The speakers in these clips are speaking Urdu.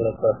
صورت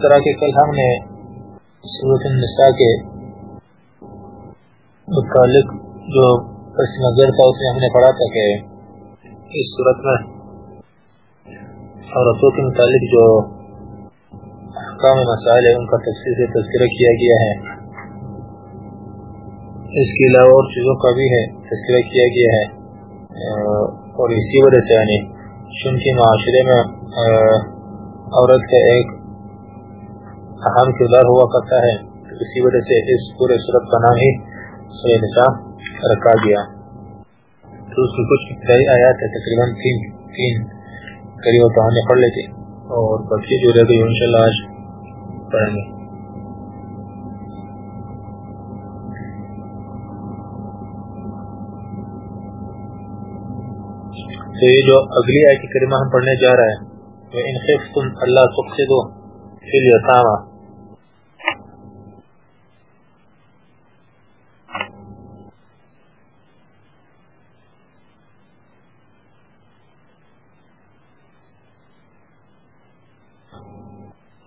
جس طرح کے کل ہم نے صورت النساء کے متعلق جو پس نظر تھا اس میں ہم نے پڑھا تھا کہ اس صورت میں عورتوں کے متعلق جو احکام مسائل ہے ان کا تفصیل سے تذکرہ کیا گیا ہے۔ اس کے علاوہ اور چیزوں کا بھی ہے، تذکرہ کیا گیا ہے۔ اور اسی وجہ سے یعنی چونکہ معاشرے میں عورت کا ایک اہم کردار ہوا کرتا ہے، اسی وجہ سے اس پورے صورت کا نام ہی سورہ نساء رکھا گیا۔ تو اس کی کچھ ابتدائی آیات ہے تقریباً تین تین قریب کہانی پڑھ لیتے اور بقی جو رہ گئی ان شاء اللہ آج پڑھیں گے۔ تو یہ جو اگلی آیت کریمہ ہم پڑھنے جا رہا ہے وہ ان خفتم، اللہ تقصدو فی الیتامہ۔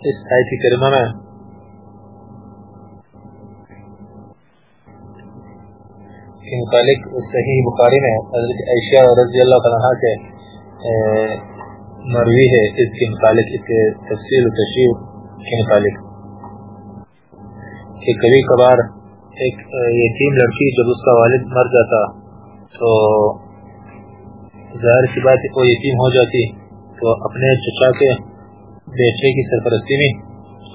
اس آیت کریمہ میں۔ کے متعلق صحیح بخاری میں، حضرت عائشہ رضی اللہ عنہ سے مروی ہے، اس کے متعلق، اس کے تفصیل و تشریح کے متعلق۔ کہ کبھی کبھار ایک یتیم لڑکی جب اس کا والد مر جاتا، تو ظاہر سی بات وہ یتیم ہو جاتی، تو اپنے چچا کے بیٹے کی سرپرستی میں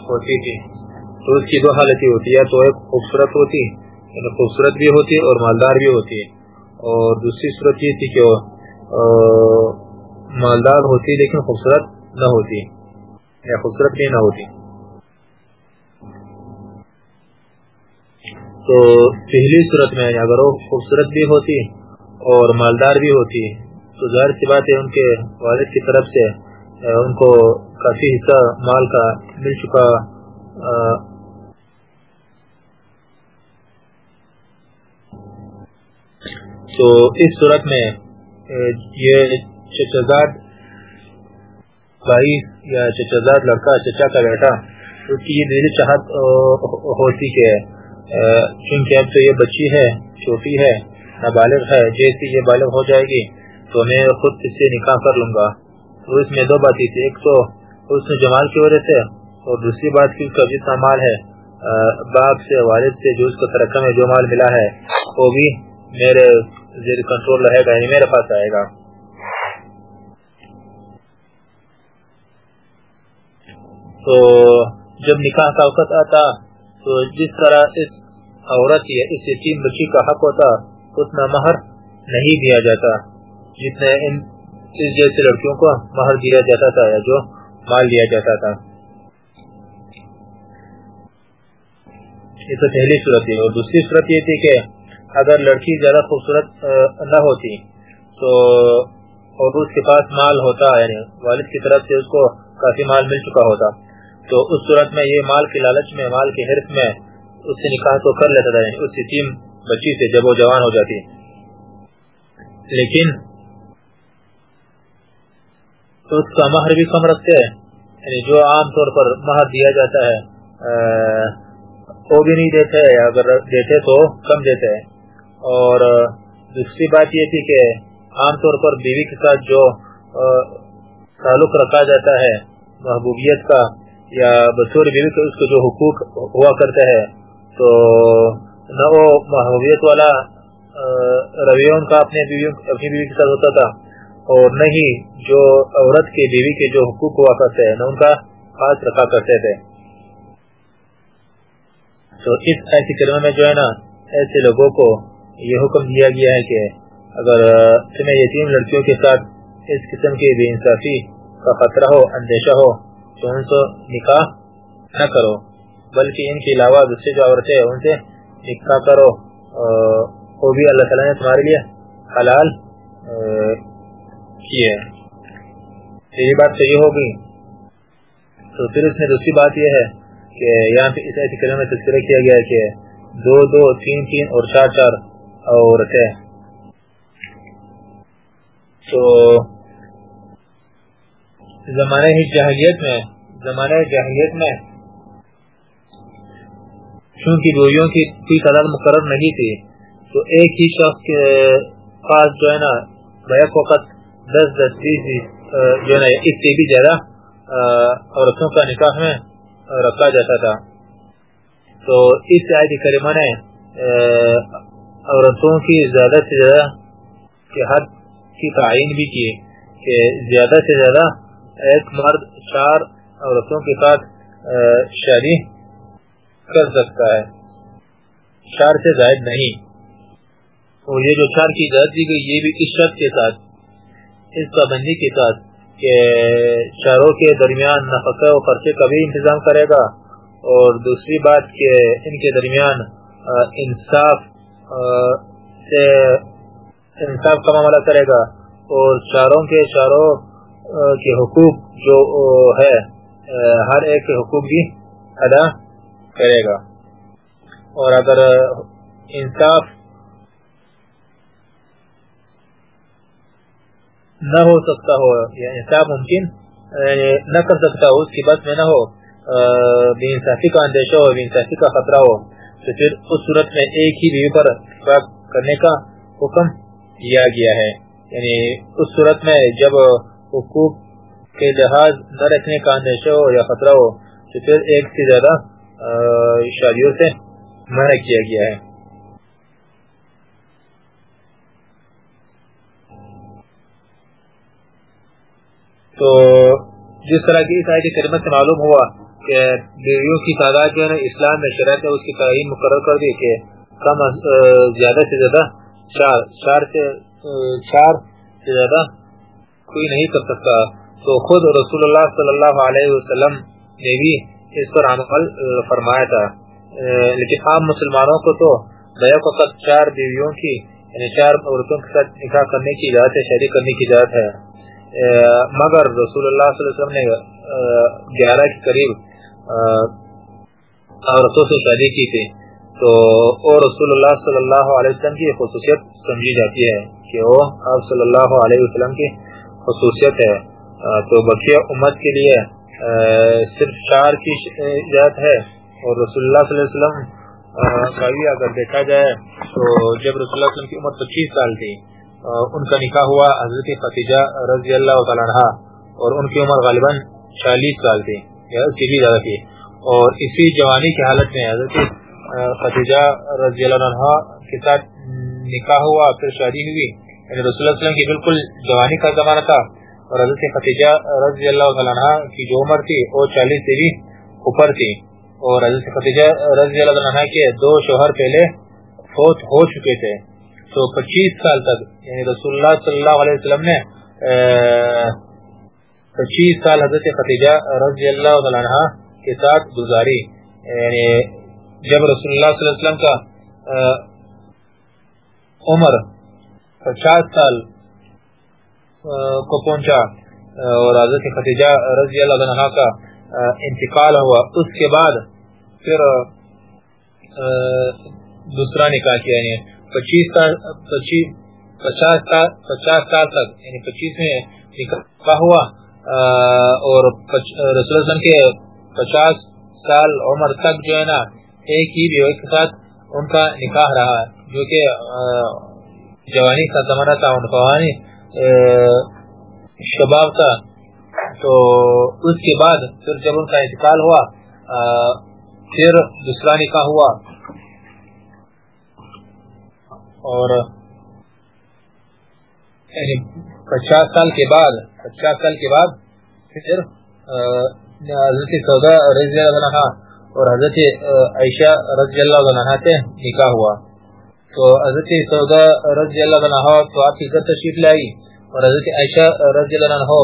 ہوتی تھی۔ تو اس کی دو حالتیں ہوتی ہے تو ایک خوبصورت ہوتی یعنی خوبصورت بھی ہوتی اور مالدار بھی ہوتی۔ ہے اور دوسری صورت یہ تھی کہ مالدار ہوتی لیکن خوبصورت نہ ہوتی، یا خوبصورت بھی نہ ہوتی۔ تو پہلی صورت میں اگر وہ خوبصورت بھی ہوتی اور مالدار بھی ہوتی، تو ظاہر سی بات ہے ان کے والد کی طرف سے ان کو کافی حصہ مال کا مل چکا تو اس صورت میں یہ چچزاد بائیس یا چچزاد لڑکا، چچا کا بیٹا، اس کی یہ دلی چاہت ہوتی کہ چونکہ اب تو یہ بچی ہے، چھوٹی ہے، نابالغ ہے جیسے یہ بالغ ہو جائے گی، تو میں خود اس سے نکاح کر لوں گا۔ تو اس میں دو باتیں تھی ایک تو اس میں جمال کی وجہ سے اور دوسری بات کی کا جتنا مال ہے باپ سے، والد سے جو اس کو ترقی میں جو مال ملا ہے، وہ بھی میرے زیر کنٹرول رہے گا یعنی میرے پاس آئے گا۔ تو جب نکاح کا وقت آتا، تو جس طرح اس عورت یا اس یتیم بچی کا حق ہوتا، اتنا مہر نہیں دیا جاتا، جتنے ان اس جیسے لڑکیوں کو مہر دیا جاتا تھا یا جو مال دیا جاتا تھا۔ یہ تو پہلی صورت تھی۔ اور دوسری صورت یہ تھی کہ اگر لڑکی زیادہ خوبصورت نہ ہوتی تو اور اس کے پاس مال ہوتا یعنی والد کی طرف سے اس کو کافی مال مل چکا ہوتا، تو اس صورت میں یہ مال کی لالچ میں، مال کے حرص میں اس سے نکاح تو کر لیتا تھا یعنی اس یتیم بچی سے جب وہ جوان ہو جاتی۔ لیکن تو اس کا مہر بھی کم رکھتے ہیں یعنی جو عام طور پر مہر دیا جاتا ہے وہ بھی نہیں دیتے، اگر دیتے تو کم دیتے۔ اور دوسری بات یہ تھی کہ عام طور پر بیوی کے ساتھ جو تعلق رکھا جاتا ہے محبوبیت کا یا بطور بیوی کے اس کے جو حقوق ہوا کرتے ہیں، تو نہ وہ محبوبیت والا رویہ ان کا اپنے بیوی اپنی بیوی کے ساتھ ہوتا تھا۔ اور نہ ہی جو عورت کے بیوی کے جو حقوق ہوا کرتے ہیں، نہ ان کا خاص رکھا کرتے تھے۔ تو اس ایسی کلمہ میں جو ہے نا، ایسے لوگوں کو یہ حکم دیا گیا ہے کہ اگر تمہیں یتیم لڑکیوں کے ساتھ اس قسم کی بے انصافی کا خطرہ ہو، اندیشہ ہو، تو ان سے نکاح نہ کرو، بلکہ ان کے علاوہ دوسری جو عورتیں ان سے نکاح کرو۔ وہ بھی اللہ تعالیٰ نے تمہارے لیے حلال کیے یہ بات صحیح ہوگی تو پھر اس میں دوسری بات یہ ہے کہ یہاں پہ اس ایسی میں تذکرہ کیا گیا ہے کہ دو دو، تین تین اور چار چار عورتیں۔ تو زمانے ہی جہلیت میں زمانے جہلیت میں چونکہ بیویوں کی کوئی تعداد مقرر نہیں تھی، تو ایک ہی شخص کے پاس جو ہے نا، بیک وقت دس دس بیس جو ہے نا اس سے بھی زیادہ عورتوں کا نکاح میں رکھا جاتا تھا۔ تو اس آیت کریمہ نے عورتوں کی زیادہ سے زیادہ کے حد کی تعین بھی کی کہ زیادہ سے زیادہ ایک مرد چار عورتوں کے ساتھ شادی کر سکتا ہے۔ چار سے زائد نہیں۔ اور یہ جو چار کی اجازت دی گئی، یہ بھی اس شرط کے ساتھ۔ اس پابندی کے ساتھ کہ چاروں کے درمیان نفقہ و خرچے کا بھی انتظام کرے گا اور دوسری بات کہ ان کے درمیان انصاف سے انصاف کا معاملہ کرے گا اور چاروں کے چاروں کے حقوق جو ہے ہر ایک کے حقوق بھی ادا کرے گا۔ اور اگر انصاف نہ ہو سکتا ہو یعنی یا انصاف ممکن یعنی نہ کر سکتا ہو، اس کی بس میں نہ ہو۔ بے انصافی کا اندیشہ ہو، بے انصافی کا خطرہ ہو۔ تو پھر اس صورت میں ایک ہی بیوی پر کرنے کا حکم دیا گیا ہے۔ یعنی اس صورت میں جب حقوق کے لحاظ نہ رکھنے کا اندیشہ ہو یا خطرہ ہو، تو پھر ایک سے زیادہ شادیوں سے منع کیا گیا ہے۔ تو جس طرح کی اس آیت کریمت سے معلوم ہوا کہ بیویوں کی تعداد جو ہے اسلام میں شرط ہے، اس کی تعین مقرر کر دی کہ کم زیادہ سے زیادہ چار چار سے چار سے زیادہ کوئی نہیں کر سکتا۔ تو خود رسول اللہ صلی اللہ علیہ وسلم نے بھی اس پر عمل فرمایا تھا۔ لیکن عام مسلمانوں کو تو بیک وقت چار بیویوں کی یعنی چار عورتوں کے ساتھ نکاح کرنے کی اجازت ہے شادی کرنے کی اجازت ہے۔ مگر رسول اللہ صلی اللہ علیہ وسلم نے گیارہ کے قریب عورتوں سے شادی کی تھی۔ تو اور رسول اللہ صلی اللہ علیہ وسلم کی خصوصیت سمجھی جاتی ہے کہ وہ آپ صلی اللہ علیہ وسلم کی خصوصیت ہے۔ تو بقیہ امت کے لیے صرف چار کی اجازت ہے۔ اور رسول اللہ صلی اللہ علیہ وسلم کا بھی اگر دیکھا جائے تو جب رسول اللہ علیہ وسلم کی عمر پچیس سال تھی ان کا نکاح ہوا حضرت فتیجہ رضی اللہ تعالیٰ عنہ، اور ان کی عمر غالباً چالیس سال تھی، یا اس کی بھی زیادہ تھی۔ اور اسی جوانی کی حالت میں حضرت فتیجہ رضی اللہ عنہ کے ساتھ نکاح ہوا، پھر شادی ہوئی۔ یعنی رسول اللہ علیہ وسلم کی بالکل جوانی کا زمانہ تھا، اور حضرت ختیجہ رضی اللہ عنہ کی جو عمر تھی، وہ چالیس سے بھی اوپر تھی۔ اور حضرت ختیجہ رضی اللہ عنہ کے دو شوہر پہلے فوت ہو چکے تھے۔ تو پچیس سال تک یعنی رسول اللہ صلی اللہ علیہ وسلم نے پچیس سال حضرت خطیجہ رضی اللہ عنہ کے ساتھ گزاری۔ یعنی جب رسول اللہ صلی اللہ علیہ وسلم کا عمر پچاس سال کو پہنچا اور حضرت خطیجہ رضی اللہ عنہ کا انتقال ہوا، اس کے بعد پھر دوسرا نکاح کیا یعنی پچیس سال، پچیس، پچاس سال پچاس سال تک یعنی پچیس میں نکاح ہوا اور رسول اللہ کے پچاس سال عمر تک جو ہے نا، ایک ہی بیوی کے ساتھ ان کا نکاح رہا، جو کہ جوانی کا زمانہ تھا، ان قوانی شباب تھا۔ تو اس کے بعد پھر جب ان کا انتقال ہوا پھر دوسرا نکاح ہوا۔ اور یعنی پچاس سال کے بعد، پچاس سال کے بعد پھر حضرت سودا رضی اللہ عنہ اور حضرت عائشہ رضی اللہ عنہ سے نکاح ہوا۔ تو حضرت سودا رضی اللہ عنہ تو آپ کی گھر تشریف لائی اور حضرت عائشہ رضی اللہ عنہ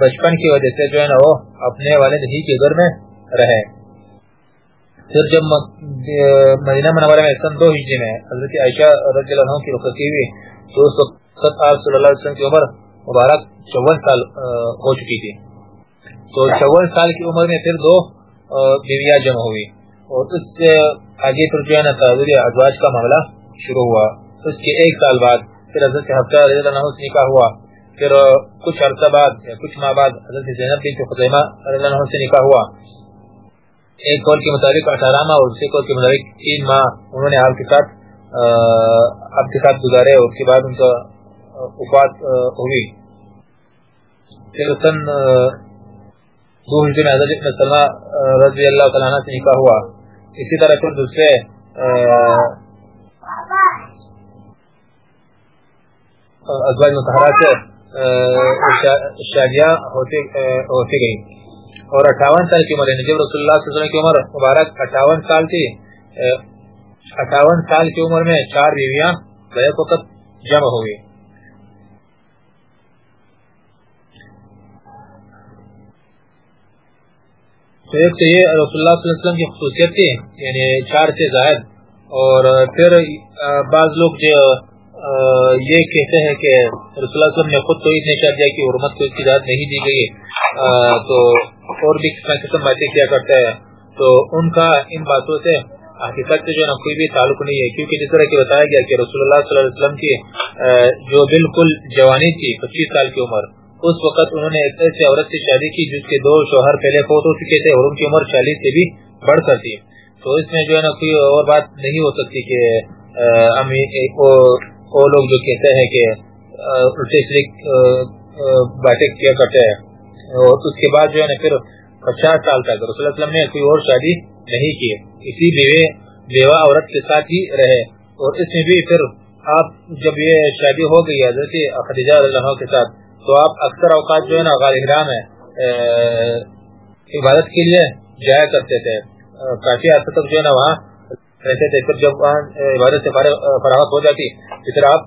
بچپن کی وجہ سے جو ہے نا، وہ اپنے والد ہی کے گھر میں رہے۔ پھر جب مدینہ منورہ میں سن دو ہجری میں حضرت عائشہ رضی اللہ عنہ کی رخصتی ہوئی، تو اس وقت آپ صلی اللہ علیہ وسلم کی عمر مبارک چون سال ہو چکی تھی۔ تو چون سال کی عمر میں پھر دو بیویاں جمع ہوئی۔ اور اس سے آگے پھر جو ہے نا تعدد ازواج کا معاملہ شروع ہوا۔ اس کے ایک سال بعد پھر حضرت حفظہ رضی اللہ عنہ سے نکاح ہوا۔ پھر کچھ عرصہ بعد کچھ ماہ بعد حضرت زینب بنت خزیمہ رضی اللہ عنہ سے نکاح ہوا۔ ایک قول کے مطابق اٹھارہ ماہ اور دوسرے قول کے مطابق تین ماہ انہوں نے آپ کے ساتھ آپ کے ساتھ گزارے اور اس کے بعد ان کا وفات ہوئی۔ پھر سن دو ہجری میں حضرت ابن سلمہ رضی اللہ تعالیٰ عنہ سے نکاح ہوا۔ اسی طرح پھر دوسرے ازواج متحرہ سے شادیاں ہوتی گئی اور اٹھاون سال کی عمر ہے۔ جب رسول اللہ صلی اللہ علیہ وسلم کی عمر مبارک اٹھاون سال تھی۔ اٹھاون سال کی عمر میں چار بیویاں بیک وقت جمع ہوئی تو ایک تو یہ رسول اللہ صلی اللہ علیہ وسلم کی خصوصیت تھی یعنی چار سے زائد اور پھر بعض لوگ جو یہ کہتے ہیں کہ رسول اللہ علیہ وسلم نے خود تو اتنے شادیہ کی حرمت کو اس کی ذات نہیں دی گئی تو اور بھی قسم باتیں کیا کرتا ہے۔ تو ان کا ان باتوں سے حقیقت سے جو نا کوئی بھی تعلق نہیں ہے۔ کیونکہ جس طرح کی بتایا گیا کہ رسول اللہ صلی اللہ علیہ وسلم کی جو بالکل جوانی تھی، پچیس سال کی عمر، اس وقت انہوں نے ایک ایسے عورت سے شادی کی، جس کے دو شوہر پہلے فوت ہو چکے تھے اور ان کی عمر چالیس سے بھی بڑھ کر تھی۔ تو اس میں جو ہے نا کوئی اور بات نہیں ہو سکتی کہ وہ لوگ جو کہتے ہیں کہ الٹے شریک باتیں کیا کرتے ہیں۔ اور اس کے بعد جو ہے نا پھر پچاس سال تک رسول اللہ وسلم نے کوئی اور شادی نہیں کی۔ اسی بیوے، بیوہ عورت کے ساتھ ہی رہے۔ اور اس میں بھی پھر آپ جب یہ شادی ہو گئی حضرت خدیجہ رضی اللہ کے ساتھ، تو آپ اکثر اوقات جو ہے نا غار احرام ہے عبادت کے لیے جایا کرتے تھے۔ کافی حد تک جو ہے نا وہاں رہتے تھے، پھر جب وہاں عبادت سے فراغت ہو جاتی تو پھر آپ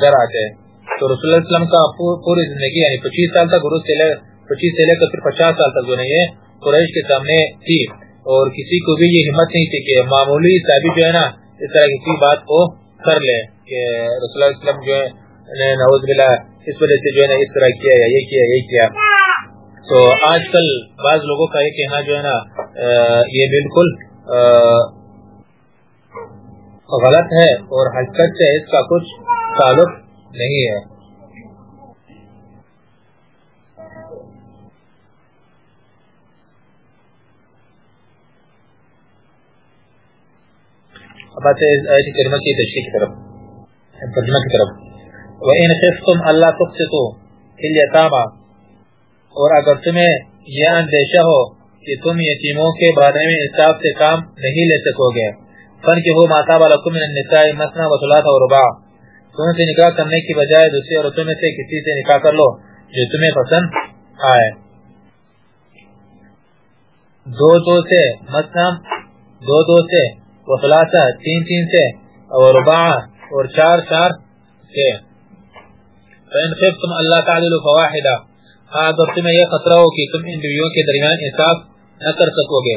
گھر آتے۔ تو رسول اللہ علیہ وسلم کا پوری زندگی یعنی پچیس سال تک عروج سے لے، پچیس سے لے کر پھر پچاس سال تک جو نہیں ہے قریش کے سامنے تھی۔ اور کسی کو بھی یہ ہمت نہیں تھی کہ معمولی صحابی جو ہے نا، اس طرح کسی بات کو کر لے کہ رسول اللہ علیہ وسلم جو ہے نعوذ باللہ، اس وجہ سے جو ہے نا، اس طرح کیا یا یہ کیا یہ کیا۔ تو آج کل بعض لوگوں کا یہ کہنا جو ہے نا یہ بالکل غلط ہے اور حقیقت سے اس کا کچھ تعلق نہیں ہے۔ اب آتے ہیں آیت کریمہ کی تشریح کی طرف۔ ترجمہ کی طرف۔ وَإِنْ خِفْتُمْ أَلَّا تُقْسِطُوا فِي الْيَتَامَى۔ اور اگر تمہیں یہ اندیشہ ہو کہ تم یتیموں کے بارے میں انصاف سے کام نہیں لے سکو گے فَنْكِهُ مَا طَابَ لَكُم مِنَ النِّسَاءِ مَثْنَى وَثُلَاثَ وَرُبَاعَ تم سے نکاح کرنے کی بجائے دوسری عورتوں میں سے کسی سے نکاح کر لو جو تمہیں پسند آئے۔ دو دو سے مثلا دو دو سے وثلاثہ، تین تین سے اور رباع اور چار چار سے۔ فإن خفتم اللہ تعالی فواحدہ ہاں اگر تمہیں یہ خطرہ ہو کہ تم ان بیویوں کے درمیان انصاف نہ کر سکو گے۔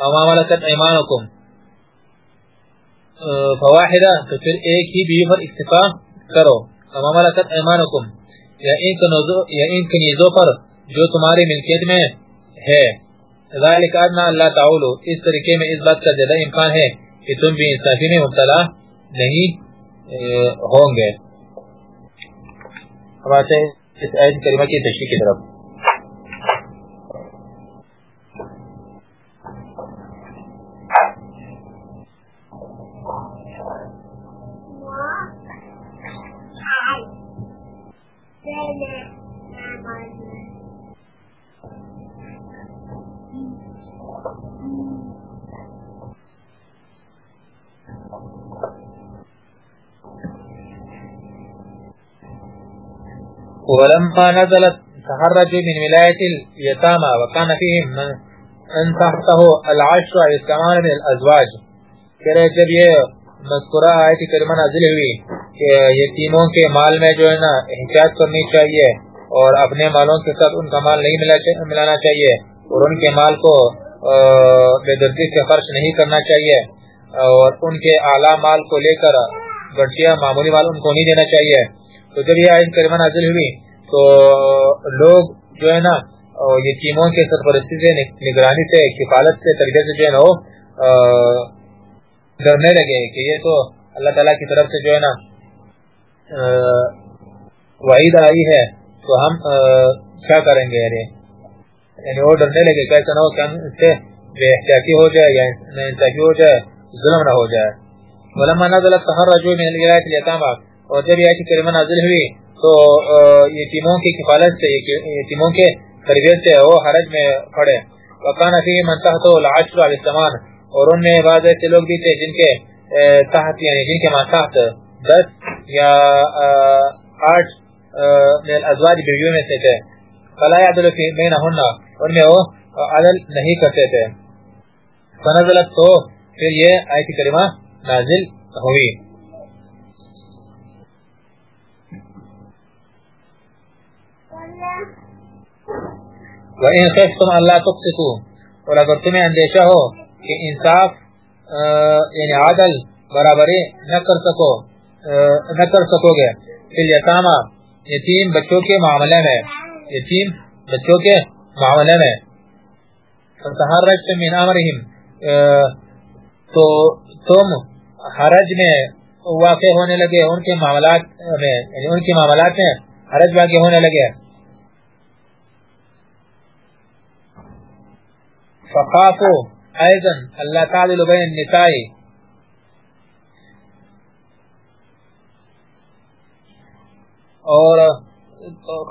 اما ملکت ایمانکم فواحدہ تو پھر ایک ہی بیوی پر اکتفا کرو۔ اما ملکت ایمانکم یا ان کے نیزوں پر جو تمہاری ملکیت میں ہے۔ ذالک ادنا اللہ تعالی اس طریقے میں اس بات کا زیادہ امکان ہے کہ تم بھی انصافی میں مبتلا نہیں ہوں گے۔ اب آتے ہیں اس آیت کریمہ کی تشریح کی طرف۔ ولما نزلت تخرج من ولاية اليتامى وكان فيهم من ان تحته العشر يستمان من الازواج کہ جب یہ مذکورہ آیت کریمہ نازل ہوئی کہ یتیموں کے مال میں جو ہے نا احتیاط کرنی چاہیے اور اپنے مالوں کے ساتھ ان کا مال نہیں ملانا چاہیے اور ان کے مال کو بے دردی سے خرچ نہیں کرنا چاہیے اور ان کے اعلیٰ مال کو لے کر گٹیا معمولی مال ان کو نہیں دینا چاہیے۔ تو جب یہ آیت کریمہ نازل ہوئی، تو لوگ جو ہے نا یتیموں کے سرپرستی سے، نگرانی سے، کفالت سے تربیت سے جو ہے نا، وہ ڈرنے لگے کہ یہ تو اللہ تعالیٰ کی طرف سے جو ہے نا وعید آئی ہے، تو ہم کیا کریں گے؟ یعنی یعنی وہ ڈرنے لگے کیسا نہ ہو کہ ہم اس سے بے احتیاطی ہو جائے یا انصافی ہو جائے، ظلم نہ ہو جائے۔ ولما نزل التخرج من الولایت الیتامى اور جب یہ آیت کریمہ نازل ہوئی تو یتیموں کی کفالت سے یتیموں کے تربیت سے وہ حرج میں پڑے۔ وکان فی من تحت العشر الاسلمان اور ان میں بعض ایسے لوگ بھی تھے جن کے تحت یعنی جن کے ماں تحت دس یا آٹھ من الازواج بیویوں میں سے تھے۔ فلا یعدل فی بینہن ان میں وہ عدل نہیں کرتے تھے۔ فنزلت تو پھر یہ آیت کریمہ نازل ہوئی۔ وَإِن خِفْتُمْ أَلَّا تُقْسِطُوا۔ اور اگر تمہیں اندیشہ ہو کہ انصاف یعنی عادل برابری نہ کر سکو نہ کر سکو گے۔ پھر یتامہ، یتیم بچوں کے معاملے میں، یتیم بچوں کے معاملے میں۔ فَتَحَرَّجْتُمْ مِنْ عَمْرِهِمْ تو تم حرج میں واقع ہونے لگے، ان کے معاملات میں یعنی ان کے معاملات میں حرج واقع ہونے لگے۔ فخافوا ايضا اللہ تعدل بین النساء اور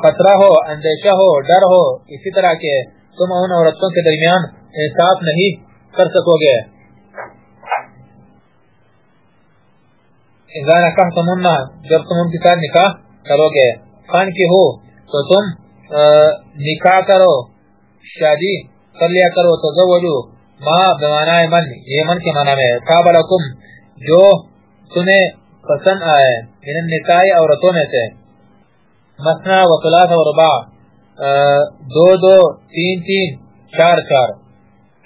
خطرہ ہو، اندیشہ ہو، ڈر ہو، اسی طرح کے تم ان عورتوں کے درمیان انصاف نہیں کر سکو گے. اذا نکحتمنا جب تم ان کے ساتھ نکاح کرو گے، خان کی ہو، تو تم نکاح کرو، شادی کر لیا کرو، تزوجو. ما بمعنی من. یہ من کے معنی میں قابلکم، جو تمہیں پسند آئے. من النساء عورتوں میں سے. مثنا و ثلاث و ربع دو دو، تین تین، چار چار.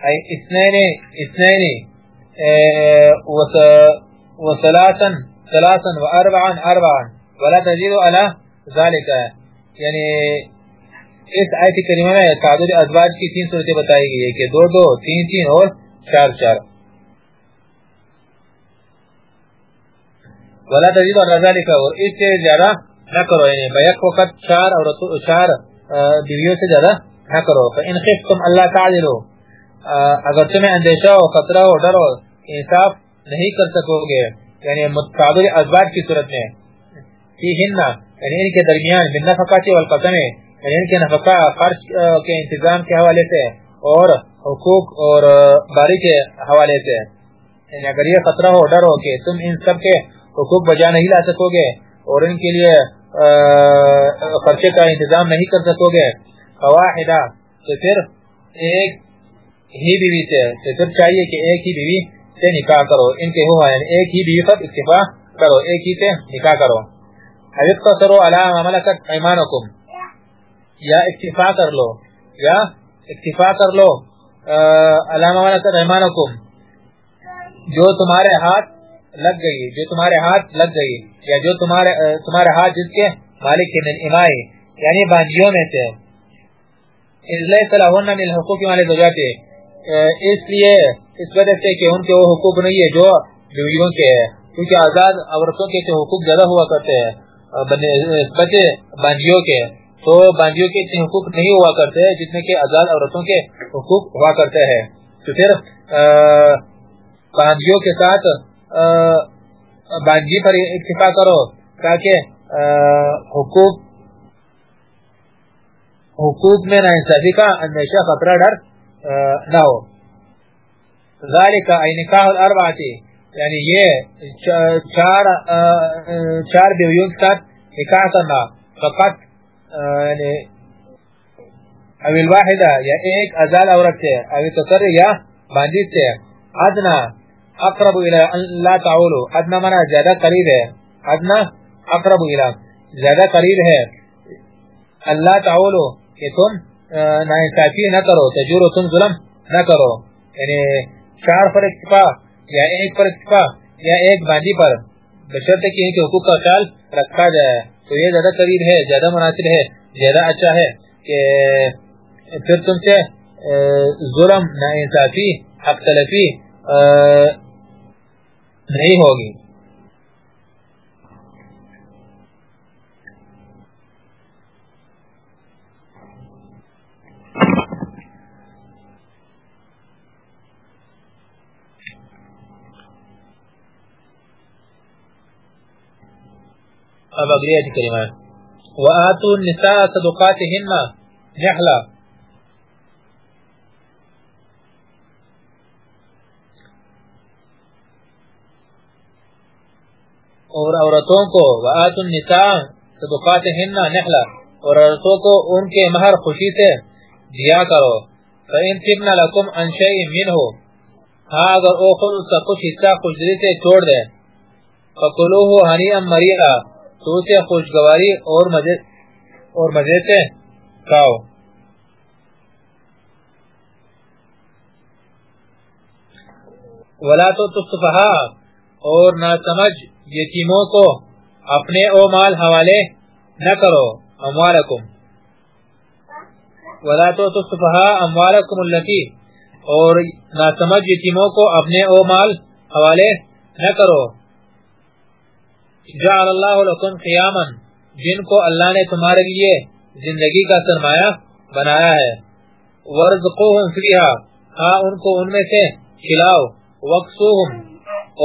ای، اثنین اثنین. و ثلاثا ثلاثا و اربعا اربعا. ولا تزید على ذلك یعنی اس آیت کریمہ میں تعدد ازواج کی تین صورتیں بتائی گئی ہے کہ دو دو، تین تین اور چار چار۔ ولا تجید اور رضا لکھا اور اس سے زیادہ نہ کرو یعنی بیک وقت چار اور چار بیویوں سے زیادہ نہ کرو۔ فَإِنْ خِفْتُمْ اللہ تعالیلو اگر تمہیں اندیشہ ہو، خطرہ ہو، ڈر ہو، انصاف نہیں کر سکو گے یعنی متعدد ازواج کی صورت میں۔ فی ہنہ یعنی ان کے درمیان من نفقاتی والقسمیں یعنی ان کے نفقہ خرچ کے انتظام کے حوالے سے اور حقوق اور باری کے حوالے سے یعنی اگر یہ خطرہ ہو، ڈر ہو کہ تم ان سب کے حقوق بجا نہیں لا سکو گے اور ان کے لیے خرچے کا انتظام نہیں کر سکو گے فواحدہ تو پھر ایک ہی بیوی سے تو پھر چاہیے کہ ایک ہی بیوی سے نکاح کرو۔ ان کے ہوا یعنی ایک ہی بیوی پر اتفاع کرو، ایک ہی سے نکاح کرو۔ حضرت کا سرو علی مملکت ایمانکم یا اکتفا کر لو، یا اکتفا کر لو علامہ رحمانکم، جو تمہارے ہاتھ لگ گئی، جو تمہارے ہاتھ لگ گئی، یا جو تمہارے تمہارے ہاتھ جس کے مالک کے من امائی یعنی بانجیوں میں سے۔ حقوق والے زوجاتے اس لیے، اس وجہ سے کہ ان کے وہ حقوق نہیں ہے جو بیویوں کے ہے کیونکہ آزاد عورتوں کے حقوق زیادہ ہوا کرتے ہیں بچے بانجیوں کے۔ تو بانجیوں کے اتنے حقوق نہیں ہوا کرتے جتنے کہ آزاد عورتوں کے حقوق ہوا کرتے ہیں۔ تو پھر بانجیوں کے ساتھ بانجی پر اکتفا کرو تاکہ حقوق حقوق میں نا کا اندیشہ خطرہ ڈر نہ ہو۔ ذالک ای نکاح الاربعاتی یعنی یہ چار چار بیویوں کے ساتھ نکاح کرنا۔ فقط یعنی اوی الواحدہ، یا ایک ازال عورت سے اوی تصر یا باندیت سے ادنا اقرب الى لا تعولو، ادنا منا زیادہ قریب ہے۔ ادنا اقرب الى، زیادہ قریب ہے۔ اللہ تعولو، کہ تم نائنصافی نہ کرو، تجور تم ظلم نہ کرو۔ یعنی چار پر اکتفا، یا ایک پر اکتفا، یا ایک باندی پر۔ بشرط کی حقوق کا خیال رکھا جائے۔ تو یہ زیادہ قریب ہے، زیادہ مناسب ہے، زیادہ اچھا ہے کہ پھر تم سے ظلم نا انصافی حق تلفی نہیں ہوگی۔ اب اگلی آیت کریمہ ہے۔ وآتوا النساء صدقاتهن نحلا اور عورتوں کو وآتوا النساء صدقاتهن نحلا اور عورتوں کو ان کے مہر خوشی سے دیا کرو۔ فَإِن تِبْنَ لَكُمْ عَنْ شَيْءٍ مِّنْهُ۔ ہاں اگر او خود اس کا کچھ حصہ خوشدری سے چھوڑ دے فَقُلُوهُ حَنِيًا مَرِيعًا تو اسے خوشگواری اور مزے اور مزے سے کھاؤ۔ ولا تو تصفہا اور نہ سمجھ یتیموں کو، اپنے او مال حوالے نہ کرو، اموالکم۔ ولا تو تصفہا اموالکم اللتی اور نہ سمجھ یتیموں کو، اپنے او مال حوالے نہ کرو۔ جعل اللہ لکم قیاما، جن کو اللہ نے تمہارے لیے زندگی کا سرمایہ بنایا ہے۔ ورزقوہم فیہا ہاں ان کو ان میں سے کھلاؤ وقصوہم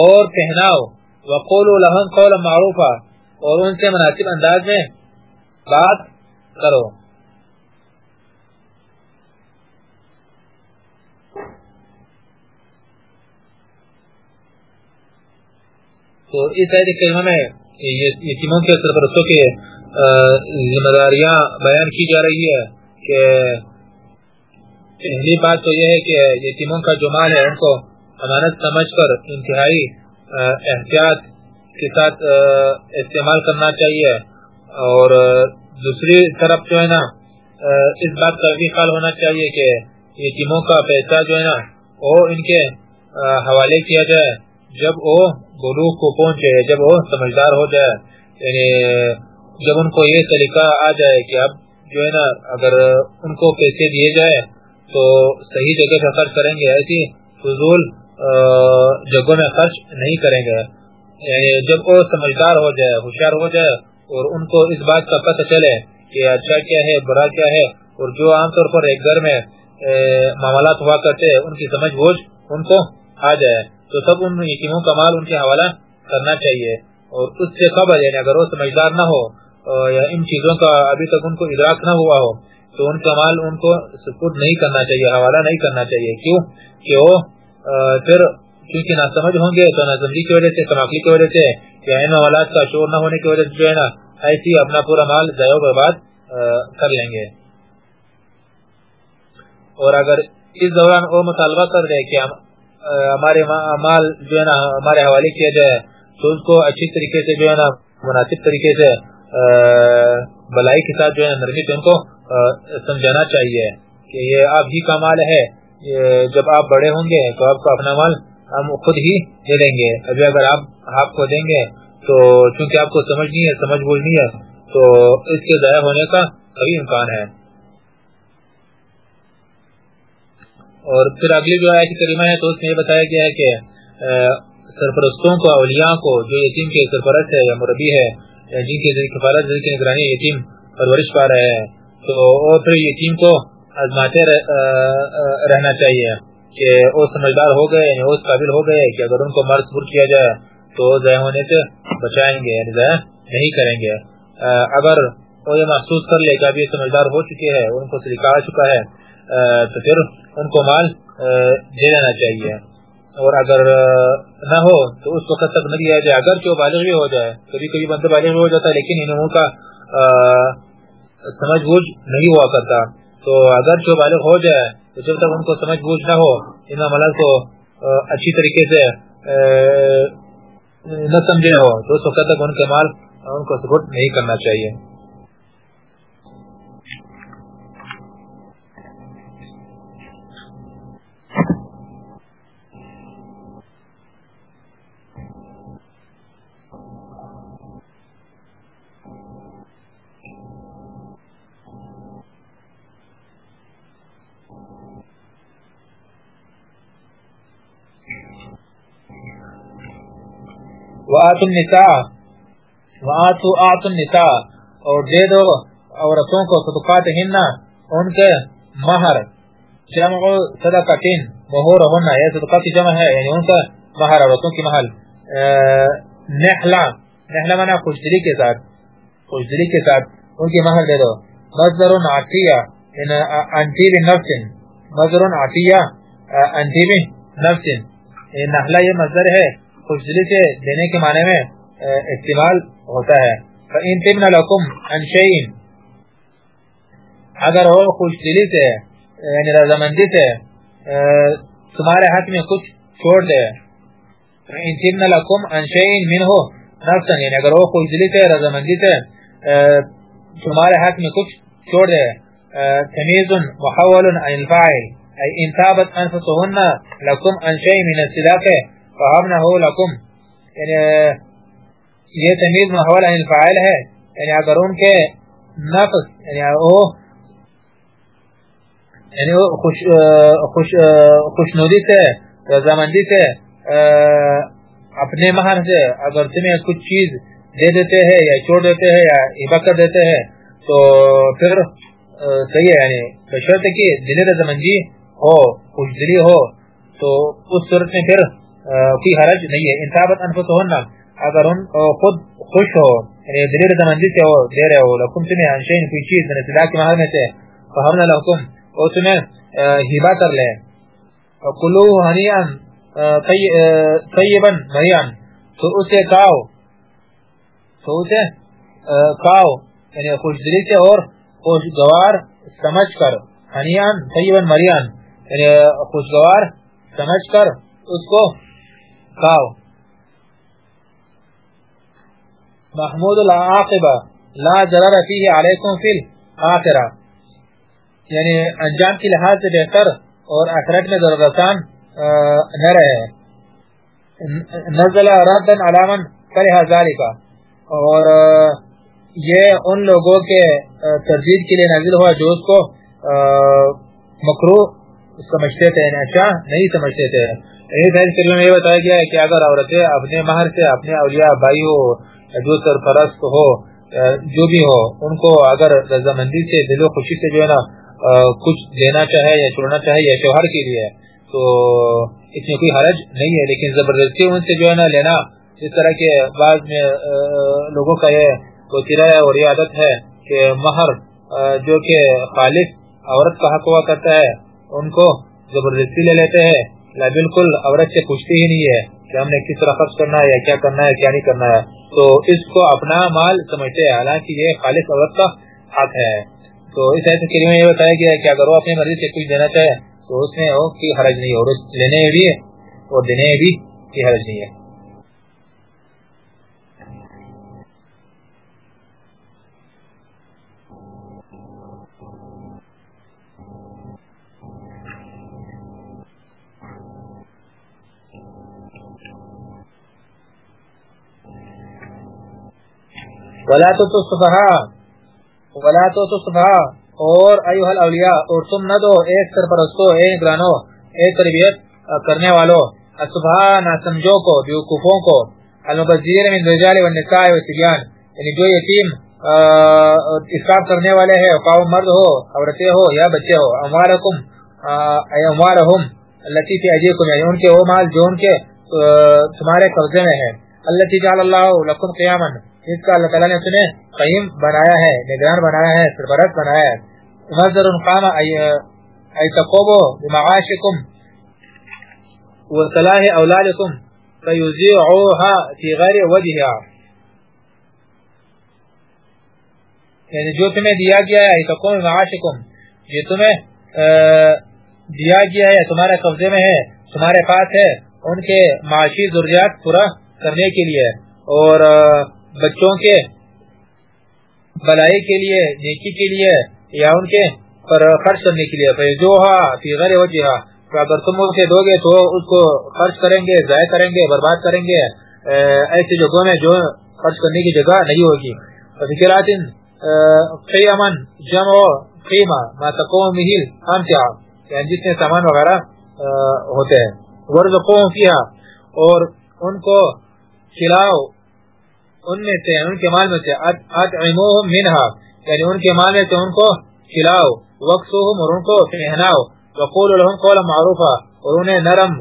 اور پہناؤ۔ وقولو لہم قولا معروفا، اور ان سے مناسب انداز میں بات کرو۔ تو اس آیت کریمہ میں یتیموں کے سرپرستوں کے ذمہ داریاں بیان کی جا رہی ہے کہ پہلی بات تو یہ ہے کہ یتیموں کا جو مال ہے، ان کو امانت سمجھ کر انتہائی احتیاط کے ساتھ استعمال کرنا چاہیے۔ اور دوسری طرف جو ہے نا اس بات کا بھی خیال ہونا چاہیے کہ یتیموں کا پیسہ جو ہے نا، وہ ان کے حوالے کیا جائے۔ جب وہ بلوغ کو پہنچے جب وہ سمجھدار ہو جائے یعنی جب ان کو یہ طریقہ آ جائے کہ اب جو ہے نا، اگر ان کو پیسے دیے جائے تو صحیح جگہ پہ خرچ کریں گے، ایسی فضول جگہوں میں خرچ نہیں کریں گے۔ یعنی جب وہ سمجھدار ہو جائے، ہوشیار ہو جائے اور ان کو اس بات کا پتہ چلے کہ اچھا کیا ہے، برا کیا ہے، اور جو عام طور پر ایک گھر میں معاملات ہوا کرتے ہیں، ان کی سمجھ بوجھ ان کو آ جائے۔ تو سب ان یتیموں کا مال ان کے حوالہ کرنا چاہیے اور اس سے خبر یعنی اگر وہ سمجھدار نہ ہو یا ان چیزوں کا ابھی تک ان کو ادراک نہ ہوا ہو، تو ان کا مال ان کو سپرد نہیں کرنا چاہیے، حوالہ نہیں کرنا چاہیے۔ کیوں؟ کہ وہ پھر کیونکہ نہ سمجھ ہوں گے تو نہ سمجھی کی وجہ سے کماخلی کی وجہ سے، یا ان حوالات کا شور نہ ہونے کی وجہ سے جو ہے نا، ایسی اپنا پورا مال ضائع برباد کر لیں گے۔ اور اگر اس دوران وہ مطالبہ کر دے کہ ہم ہمارے مال جو ہے نا ہمارے حوالے کیا جائے، تو اس کو اچھی طریقے سے جو ہے نا مناسب طریقے سے بلائی کے ساتھ جو ہے نرمی سے ان کو سمجھانا چاہیے کہ یہ آپ ہی کا مال ہے جب آپ بڑے ہوں گے تو آپ کو اپنا مال ہم خود ہی دے دیں گے۔ ابھی اگر آپ آپ کو دیں گے تو چونکہ آپ کو سمجھ نہیں ہے، سمجھ بوجھ نہیں ہے، تو اس کے ضائع ہونے کا کبھی امکان ہے۔ اور پھر اگلی جو آیت کریمہ ہے تو اس میں یہ بتایا گیا ہے کہ سرپرستوں کو، اولیاء کو، جو یتیم کے سرپرست ہے یا مربی ہے یا جن کی کفالت کی نگرانی یتیم پرورش پا رہے ہیں، تو اور پھر یتیم کو آزماتے رہنا چاہیے کہ وہ سمجھدار ہو گئے یعنی اس قابل ہو گئے کہ اگر ان کو مرض پر کیا جائے تو ضائع ہونے سے بچائیں گے یعنی ضائع نہیں کریں گے۔ اگر وہ یہ محسوس کر لے کہ اب یہ سمجھدار ہو چکے ہیں، ان کو سلیقہ آ چکا ہے تو پھر ان کو مال دے دینا چاہیے۔ اور اگر نہ ہو تو اس وقت تک نہ دیا جائے۔ اگر جو بالغ بھی ہو جائے، کبھی کبھی بندہ بالغ بھی ہو جاتا ہے، لیکن انہوں کا سمجھ بوجھ نہیں ہوا کرتا۔ تو اگر جو بالغ ہو جائے، تو جب تک ان کو سمجھ بوجھ نہ ہو، ان عمل کو اچھی طریقے سے نہ سمجھے ہو، تو اس وقت تک ان کے مال ان کو سپورٹ نہیں کرنا چاہیے۔ وآت النساء وآت آت النساء، اور دے دو عورتوں کو صدقات ہننا ان کے مہر، جمع صدقاتین مہور ہونا یہ صدقات جمع ہے یعنی ان کا مہر، عورتوں کی محل نحلا نحلا منا خوشدلی کے ساتھ، خوشدلی کے ساتھ ان کی مہر دے دو۔ مصدر عطیہ یعنی انتیب نفس مصدر عطیہ انتیب نفس نحلا یہ مصدر ہے۔ خوشدلی سے دینے کے معنی میں استعمال ہوتا ہے۔ فَإِن تِبْنَ لَكُمْ عَنْ شَيْءٍ، اگر وہ خوشدلی سے یعنی رضامندی سے تمہارے حق میں کچھ چھوڑ دے۔ فَإِن تِبْنَ لَكُمْ عَنْ شَيْءٍ مِنْهُ، نفسا یعنی اگر وہ خوشدلی سے، رضامندی سے تمہارے حق میں کچھ چھوڑ دے۔ تمیز محول عن الفاعل ای انتابت انفسهن لکم عن شیء من الصداقه فہمنا ہو لکم یعنی یہ تمیز محول عن یعنی الفاعل ہے. یعنی اگر ان کے نفس یعنی وہ یعنی وہ خوش خوش خوشنودی سے، رضامندی سے اپنے مہر سے اگر تمہیں کچھ چیز دے دیتے ہیں یا چھوڑ دیتے ہیں یا عبا کر دیتے ہیں، تو پھر صحیح ہے یعنی بشرط کی دلی رضامندی ہو خوش دلی ہو، تو اس صورت میں پھر کوئی حرج نہیں ہے. انتابت انفسهن. اگر ان خود خوش ہو. یعنی دلیل زمندی سے ہو، دے رہے ہو. لکم تمہیں انشین کوئی چیز من اصلاح کی محل میں سے، فہمنا لکم. او تمہیں ہیبا کر لے کلو حنیئا طیبا مریان تو اسے کاؤ تو اسے کاؤ یعنی خوش دلی سے اور خوشگوار سمجھ کر. حنیان طیبا مریان یعنی خوشگوار سمجھ کر اس کو کاؤ محمود العاقبہ لا ضرر فیہ علیکم فی الآخرہ یعنی انجام کی لحاظ سے بہتر اور اخرت میں ضرورتان نہ رہے. نزل ردن علامن کرہ ذالکا اور یہ ان لوگوں کے ترجید کے لیے نازل ہوا جو اس کو مکرو سمجھتے تھے یعنی اچھا نہیں سمجھتے تھے. ایک حدیث میں یہ بتایا گیا ہے کہ اگر عورتیں اپنے مہر سے اپنے اولیاء، بھائی ہو جو سرپرست ہو جو بھی ہو، ان کو اگر رضامندی سے، دل و خوشی سے جو ہے نا کچھ دینا چاہے یا چھوڑنا چاہے یا شوہر کے لیے، تو اس میں کوئی حرج نہیں ہے۔ لیکن زبردستی ان سے جو ہے نا لینا اس طرح کے بعض میں لوگوں کا یہ وسیلہ ہے اور یہ عادت ہے کہ مہر جو کہ خالص عورت کا حق ہوا کرتا ہے، ان کو زبردستی لے لیتے ہیں۔ بالکل عورت سے پوچھتی ہی نہیں ہے کہ ہم نے کس طرح خرچ کرنا ہے یا کیا کرنا ہے، کیا نہیں کرنا ہے۔ تو اس کو اپنا مال سمجھتے ہیں۔ حالانکہ یہ خالص عورت کا حق ہے۔ تو اس ایسے کریم میں یہ بتایا گیا ہے کہ اگر وہ اپنی مرضی سے کچھ دینا چاہے تو اس میں کوئی حرج نہیں ہے اور لینے بھی ہے اور دینے بھی حرج نہیں ہے۔ ولا تو صفحا ولا تو صفحا اور ایوہ الاولیاء اور تم نہ دو ایک سرپرستو اے گرانو اے تربیت کرنے والو صفحا نہ کو، بیوقوفوں کو المبذیر من رجال والنساء والسبیان یعنی جو یتیم اسراف کرنے والے ہیں قوم مرد ہو، عورتیں ہو یا بچے ہو، اموالکم ای اموالہم، اللتی فی اجیکم یعنی ان کے وہ مال جو ان کے تمہارے قبضے میں ہے اللتی جعل اللہ لکم قیاما جس کا اللہ تعالیٰ نے سنے قیم بنایا ہے، نگران بنایا ہے، سربرست بنایا ہے۔ مصدر قام ای تقوبو بمعاشکم وصلاح اولادکم فیزیعوها فی غیر وجہها یعنی جو تمہیں دیا گیا ہے تقوم معاشکم یہ تمہیں دیا گیا ہے، تمہارے قبضے میں ہے، تمہارے پاس ہے، ان کے معاشی ضروریات پورا کرنے کے لیے۔ اور بچوں کے بلائی کے لیے، نیکی کے لیے، یا ان کے پر خرچ کرنے کے لیے جو غیر وجہ اگر تم اسے دو گے تو اس کو خرچ کریں گے، ضائع کریں گے، برباد کریں گے۔ ایسی جگہوں میں جو خرچ کرنے کی جگہ نہیں ہوگی۔ فکرات قیمن جمع قیمہ ما تقوم مہیل امتعا یعنی جس میں سامان وغیرہ ہوتے ہیں۔ ورزقوم فیہا اور ان کو کھلاؤ۔ ان میں سے، ان کے مال میں سے ادعموہم منہا یعنی ان کے مال میں سے ان کو کھلاؤ، وقصوہم اور ان کو پہناؤ، وقولو لهم قولا معروفا، اور انہیں نرم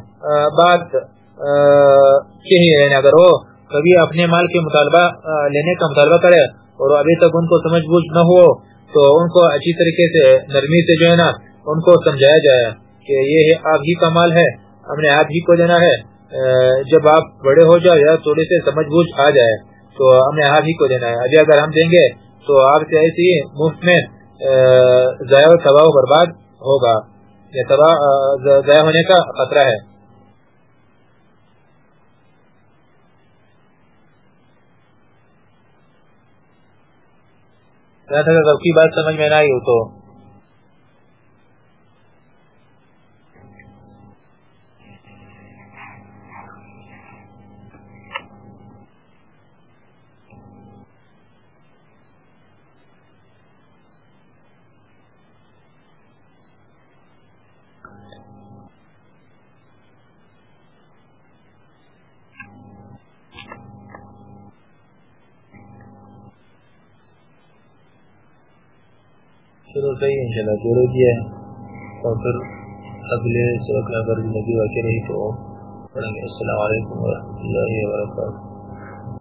بات کہی یعنی اگر وہ کبھی اپنے مال کے مطالبہ لینے کا مطالبہ کرے اور ابھی تک ان کو سمجھ بوجھ نہ ہو، تو ان کو اچھی طریقے سے نرمی سے جو ہے نا، ان کو سمجھایا جائے کہ یہ آپ ہی کا مال ہے، ہم نے آپ ہی کو دینا ہے جب آپ بڑے ہو جائے یا تھوڑے سے سمجھ بوجھ آ جائے۔ تو ہم نے آپ ہی کو دینا ہے۔ ابھی اگر ہم دیں گے تو آپ سے ایسی مفت میں ضائع و تباہ برباد ہوگا۔ یا تباہ ضائع ہونے کا خطرہ ہے۔ اگر کی بات سمجھ میں نہ آئی ہو تو۔ چلو ہی ان شاء اللہ جو روک ہے۔ اور پھر اگلے سبق میں اگر زندگی واقع رہی تو پڑھیں گے۔ السلام علیکم ورحمۃ اللہ وبرکاتہ۔